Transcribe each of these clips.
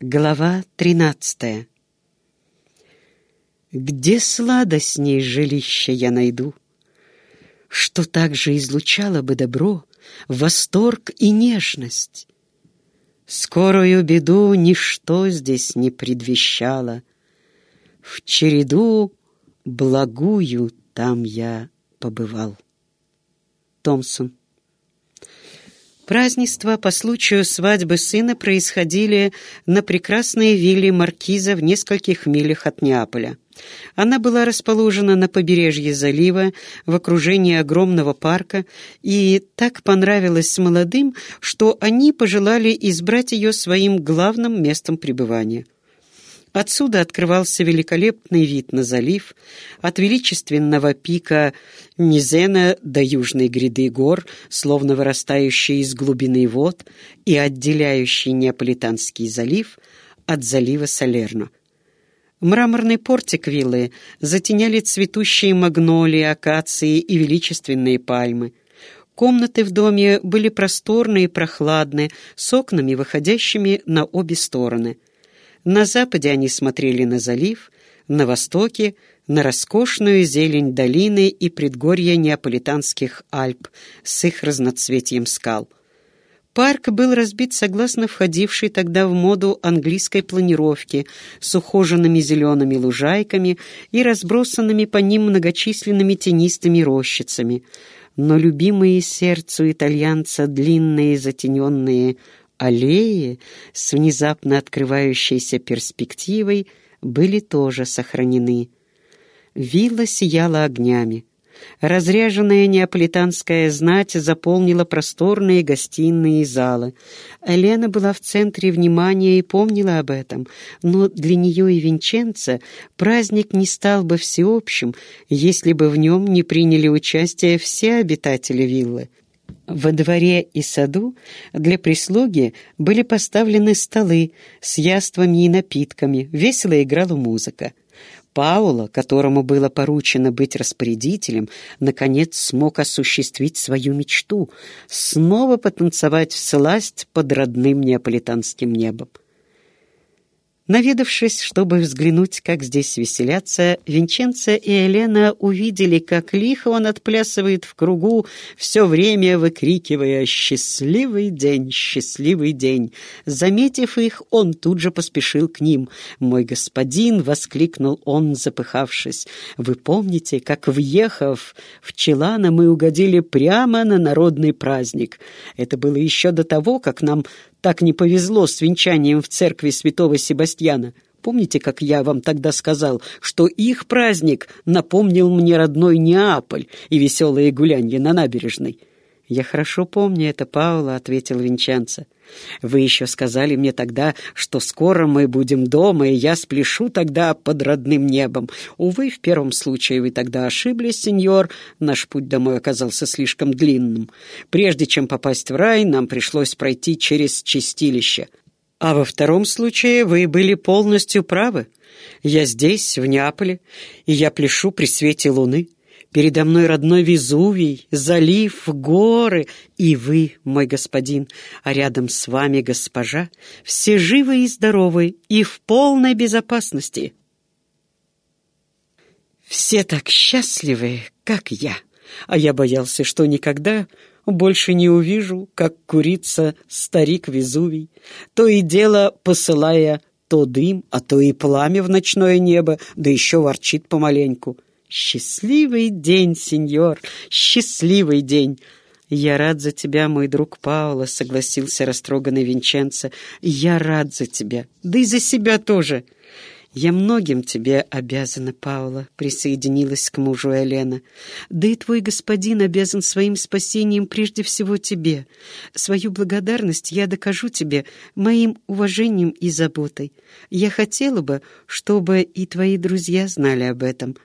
Глава тринадцатая. Где сладостней жилище я найду, Что также излучало бы добро, Восторг и нежность? Скорую беду ничто здесь не предвещало, В череду благую там я побывал. Томсон Празднества по случаю свадьбы сына происходили на прекрасной вилле маркиза в нескольких милях от Неаполя. Она была расположена на побережье залива, в окружении огромного парка, и так понравилась молодым, что они пожелали избрать ее своим главным местом пребывания. Отсюда открывался великолепный вид на залив, от величественного пика Низена до южной гряды гор, словно вырастающие из глубины вод и отделяющий Неаполитанский залив от залива Салерно. Мраморный портик виллы затеняли цветущие магнолии, акации и величественные пальмы. Комнаты в доме были просторные и прохладные, с окнами, выходящими на обе стороны — на западе они смотрели на залив, на востоке — на роскошную зелень долины и предгорья Неаполитанских Альп с их разноцветием скал. Парк был разбит согласно входившей тогда в моду английской планировки с ухоженными зелеными лужайками и разбросанными по ним многочисленными тенистыми рощицами. Но любимые сердцу итальянца длинные затененные аллеи с внезапно открывающейся перспективой были тоже сохранены. Вилла сияла огнями. Разряженная неаполитанская знать заполнила просторные гостиные и залы. Елена была в центре внимания и помнила об этом, но для нее и Винченца праздник не стал бы всеобщим, если бы в нем не приняли участие все обитатели виллы. Во дворе и саду для прислуги были поставлены столы с яствами и напитками, весело играла музыка. Паула, которому было поручено быть распорядителем, наконец смог осуществить свою мечту — снова потанцевать в сласть под родным неаполитанским небом. Наведавшись, чтобы взглянуть, как здесь веселятся, Винченцо и Елена увидели, как лихо он отплясывает в кругу, все время выкрикивая «Счастливый день! Счастливый день!». Заметив их, он тут же поспешил к ним. «Мой господин!» — воскликнул он, запыхавшись. «Вы помните, как, въехав в Челана, мы угодили прямо на народный праздник? Это было еще до того, как нам так не повезло с венчанием в церкви святого Себастьяна. Помните, как я вам тогда сказал, что их праздник напомнил мне родной Неаполь и веселые гулянья на набережной? «Я хорошо помню это, Паула», — ответил Винчанца. «Вы еще сказали мне тогда, что скоро мы будем дома, и я спляшу тогда под родным небом. Увы, в первом случае вы тогда ошиблись, сеньор. Наш путь домой оказался слишком длинным. Прежде чем попасть в рай, нам пришлось пройти через чистилище. А во втором случае вы были полностью правы. Я здесь, в Неаполе, и я пляшу при свете луны». Передо мной родной Везувий, залив, горы, и вы, мой господин, а рядом с вами госпожа, все живы и здоровы и в полной безопасности. Все так счастливы, как я, а я боялся, что никогда больше не увижу, как курица старик Везувий, то и дело посылая то дым, а то и пламя в ночное небо, да еще ворчит помаленьку — «Счастливый день, сеньор, счастливый день!» «Я рад за тебя, мой друг Пауло», — согласился растроганный Винченцо. «Я рад за тебя, да и за себя тоже». «Я многим тебе обязана, Паула», — присоединилась к мужу Елена. «Да и твой господин обязан своим спасением прежде всего тебе. Свою благодарность я докажу тебе моим уважением и заботой. Я хотела бы, чтобы и твои друзья знали об этом».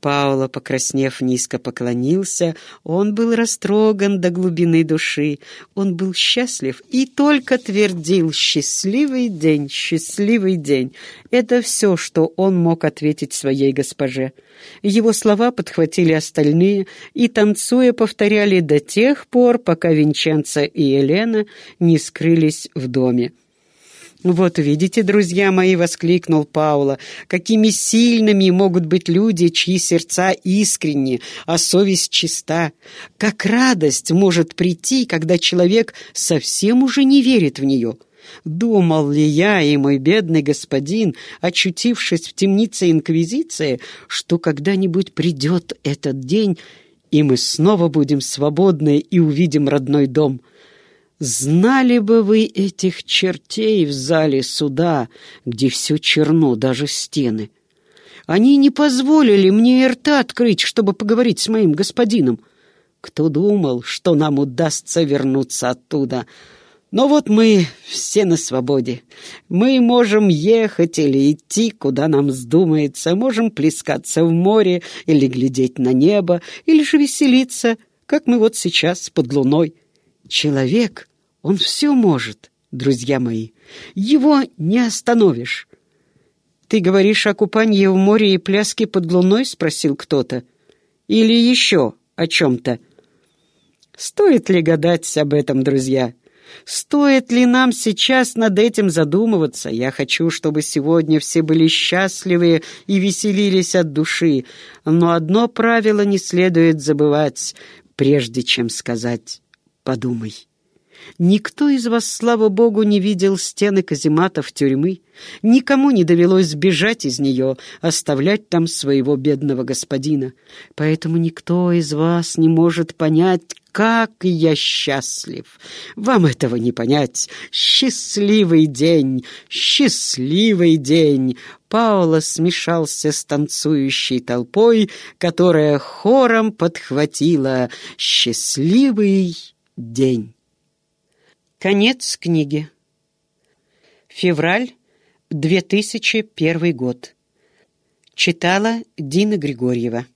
Пауло, покраснев, низко поклонился. Он был растроган до глубины души. Он был счастлив и только твердил «Счастливый день, счастливый день». Это все, что он мог ответить своей госпоже. Его слова подхватили остальные и, танцуя, повторяли до тех пор, пока Винченцо и Елена не скрылись в доме. «Вот видите, друзья мои!» — воскликнул Паула. «Какими сильными могут быть люди, чьи сердца искренни, а совесть чиста! Как радость может прийти, когда человек совсем уже не верит в нее!» Думал ли я и мой бедный господин, очутившись в темнице Инквизиции, что когда-нибудь придет этот день, и мы снова будем свободны и увидим родной дом?» Знали бы вы этих чертей в зале суда, где все черно, даже стены. Они не позволили мне и рта открыть, чтобы поговорить с моим господином. Кто думал, что нам удастся вернуться оттуда? Но вот мы все на свободе. Мы можем ехать или идти, куда нам вздумается, можем плескаться в море или глядеть на небо, или же веселиться, как мы вот сейчас под луной. Человек он все может, друзья мои. Его не остановишь. «Ты говоришь о купании в море и пляске под луной?» — спросил кто-то. «Или еще о чем-то?» Стоит ли гадать об этом, друзья? Стоит ли нам сейчас над этим задумываться? Я хочу, чтобы сегодня все были счастливы и веселились от души. Но одно правило не следует забывать, прежде чем сказать «подумай». Никто из вас, слава богу, не видел стены казематов тюрьмы. Никому не довелось сбежать из нее, оставлять там своего бедного господина. Поэтому никто из вас не может понять, как я счастлив. Вам этого не понять. Счастливый день, счастливый день. Пауло смешался с танцующей толпой, которая хором подхватила «Счастливый день». Конец книги. Февраль 2001 год. Читала Дина Григорьева.